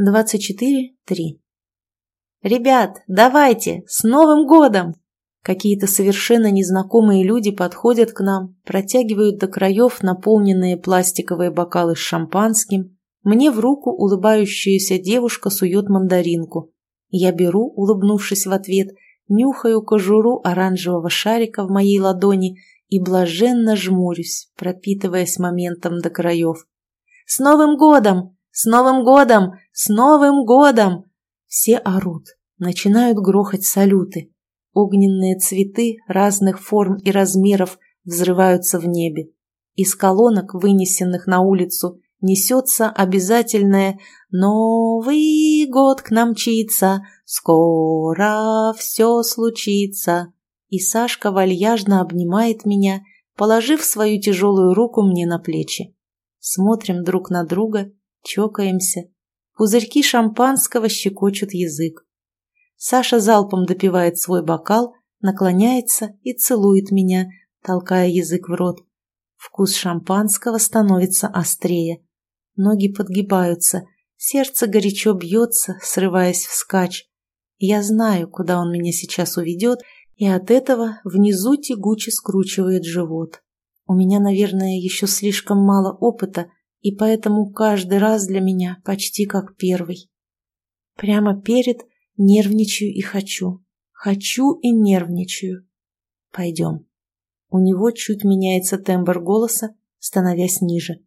24.3 «Ребят, давайте! С Новым годом!» Какие-то совершенно незнакомые люди подходят к нам, протягивают до краев наполненные пластиковые бокалы с шампанским. Мне в руку улыбающаяся девушка сует мандаринку. Я беру, улыбнувшись в ответ, нюхаю кожуру оранжевого шарика в моей ладони и блаженно жмурюсь, пропитываясь моментом до краев. «С Новым годом! С Новым годом! С Новым годом!» Все орут, начинают грохать салюты. Огненные цветы разных форм и размеров взрываются в небе. Из колонок, вынесенных на улицу, несется обязательное «Новый год к нам мчится, скоро все случится». И Сашка вальяжно обнимает меня, положив свою тяжелую руку мне на плечи. Смотрим друг на друга, чокаемся. Пузырьки шампанского щекочут язык. Саша залпом допивает свой бокал, наклоняется и целует меня, толкая язык в рот. Вкус шампанского становится острее. Ноги подгибаются, сердце горячо бьется, срываясь вскачь. Я знаю, куда он меня сейчас уведет, и от этого внизу тягуче скручивает живот. У меня, наверное, еще слишком мало опыта, и поэтому каждый раз для меня почти как первый. Прямо перед Нервничаю и хочу. Хочу и нервничаю. Пойдем. У него чуть меняется тембр голоса, становясь ниже.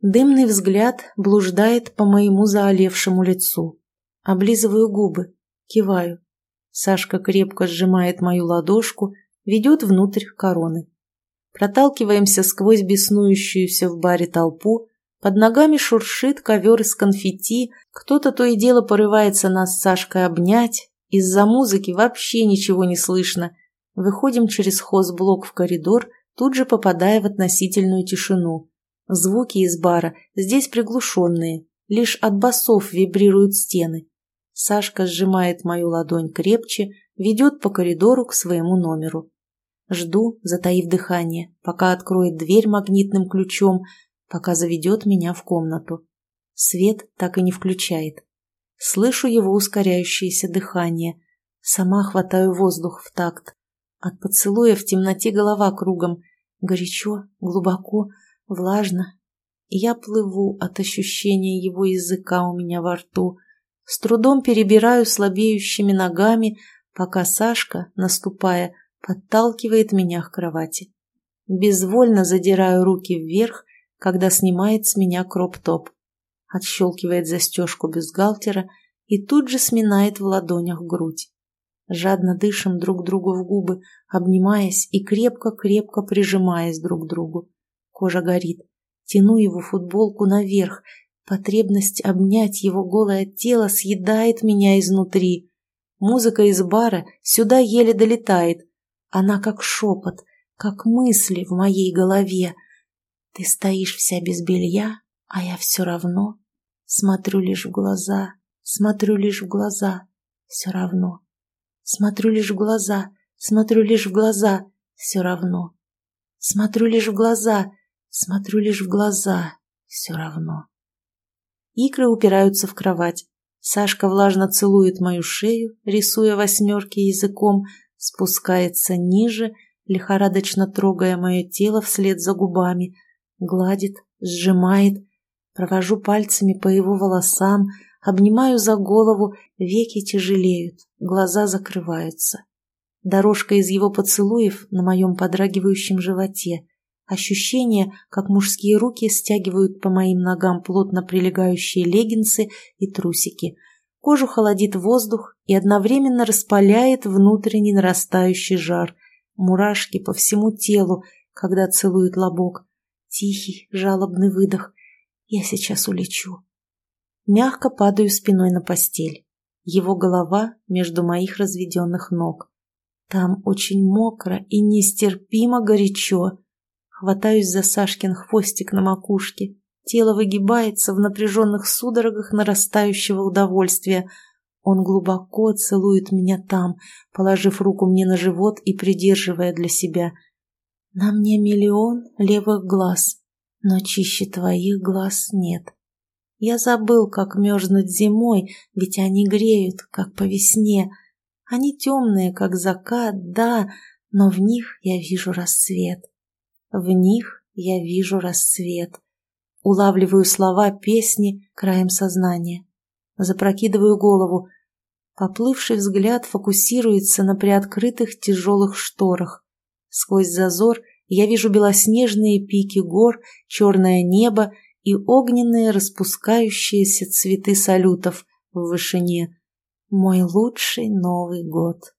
Дымный взгляд блуждает по моему заолевшему лицу. Облизываю губы, киваю. Сашка крепко сжимает мою ладошку, ведет внутрь короны. Проталкиваемся сквозь беснующуюся в баре толпу, под ногами шуршит ковер из конфетти, кто-то то и дело порывается нас с Сашкой обнять. Из-за музыки вообще ничего не слышно. Выходим через хозблок в коридор, тут же попадая в относительную тишину. Звуки из бара здесь приглушенные, лишь от басов вибрируют стены. Сашка сжимает мою ладонь крепче, ведет по коридору к своему номеру. Жду, затаив дыхание, пока откроет дверь магнитным ключом, пока заведет меня в комнату. Свет так и не включает. Слышу его ускоряющееся дыхание. Сама хватаю воздух в такт. От поцелуя в темноте голова кругом. Горячо, глубоко, влажно. Я плыву от ощущения его языка у меня во рту. С трудом перебираю слабеющими ногами, пока Сашка, наступая, подталкивает меня к кровати. Безвольно задираю руки вверх когда снимает с меня кроп-топ, отщелкивает застежку бюстгальтера и тут же сминает в ладонях грудь. Жадно дышим друг другу в губы, обнимаясь и крепко-крепко прижимаясь друг к другу. Кожа горит. Тяну его футболку наверх. Потребность обнять его голое тело съедает меня изнутри. Музыка из бара сюда еле долетает. Она как шепот, как мысли в моей голове — ты стоишь вся без белья, а я все равно смотрю лишь в глаза, смотрю лишь в глаза, все равно. Смотрю лишь в глаза, смотрю лишь в глаза, все равно. Смотрю лишь в глаза, смотрю лишь в глаза, все равно. Икры упираются в кровать. Сашка влажно целует мою шею, рисуя восьмерки языком, спускается ниже, лихорадочно трогая мое тело вслед за губами – Гладит, сжимает, провожу пальцами по его волосам, обнимаю за голову, веки тяжелеют, глаза закрываются. Дорожка из его поцелуев на моем подрагивающем животе. Ощущение, как мужские руки стягивают по моим ногам плотно прилегающие леггинсы и трусики. Кожу холодит воздух и одновременно распаляет внутренний нарастающий жар. Мурашки по всему телу, когда целует лобок. Тихий, жалобный выдох. Я сейчас улечу. Мягко падаю спиной на постель. Его голова между моих разведенных ног. Там очень мокро и нестерпимо горячо. Хватаюсь за Сашкин хвостик на макушке. Тело выгибается в напряженных судорогах нарастающего удовольствия. Он глубоко целует меня там, положив руку мне на живот и придерживая для себя – на мне миллион левых глаз, но чище твоих глаз нет. Я забыл, как мерзнуть зимой, ведь они греют, как по весне. Они темные, как закат, да, но в них я вижу рассвет. В них я вижу рассвет. Улавливаю слова песни краем сознания. Запрокидываю голову. Поплывший взгляд фокусируется на приоткрытых тяжелых шторах. Сквозь зазор я вижу белоснежные пики гор, черное небо и огненные распускающиеся цветы салютов в вышине. Мой лучший Новый год.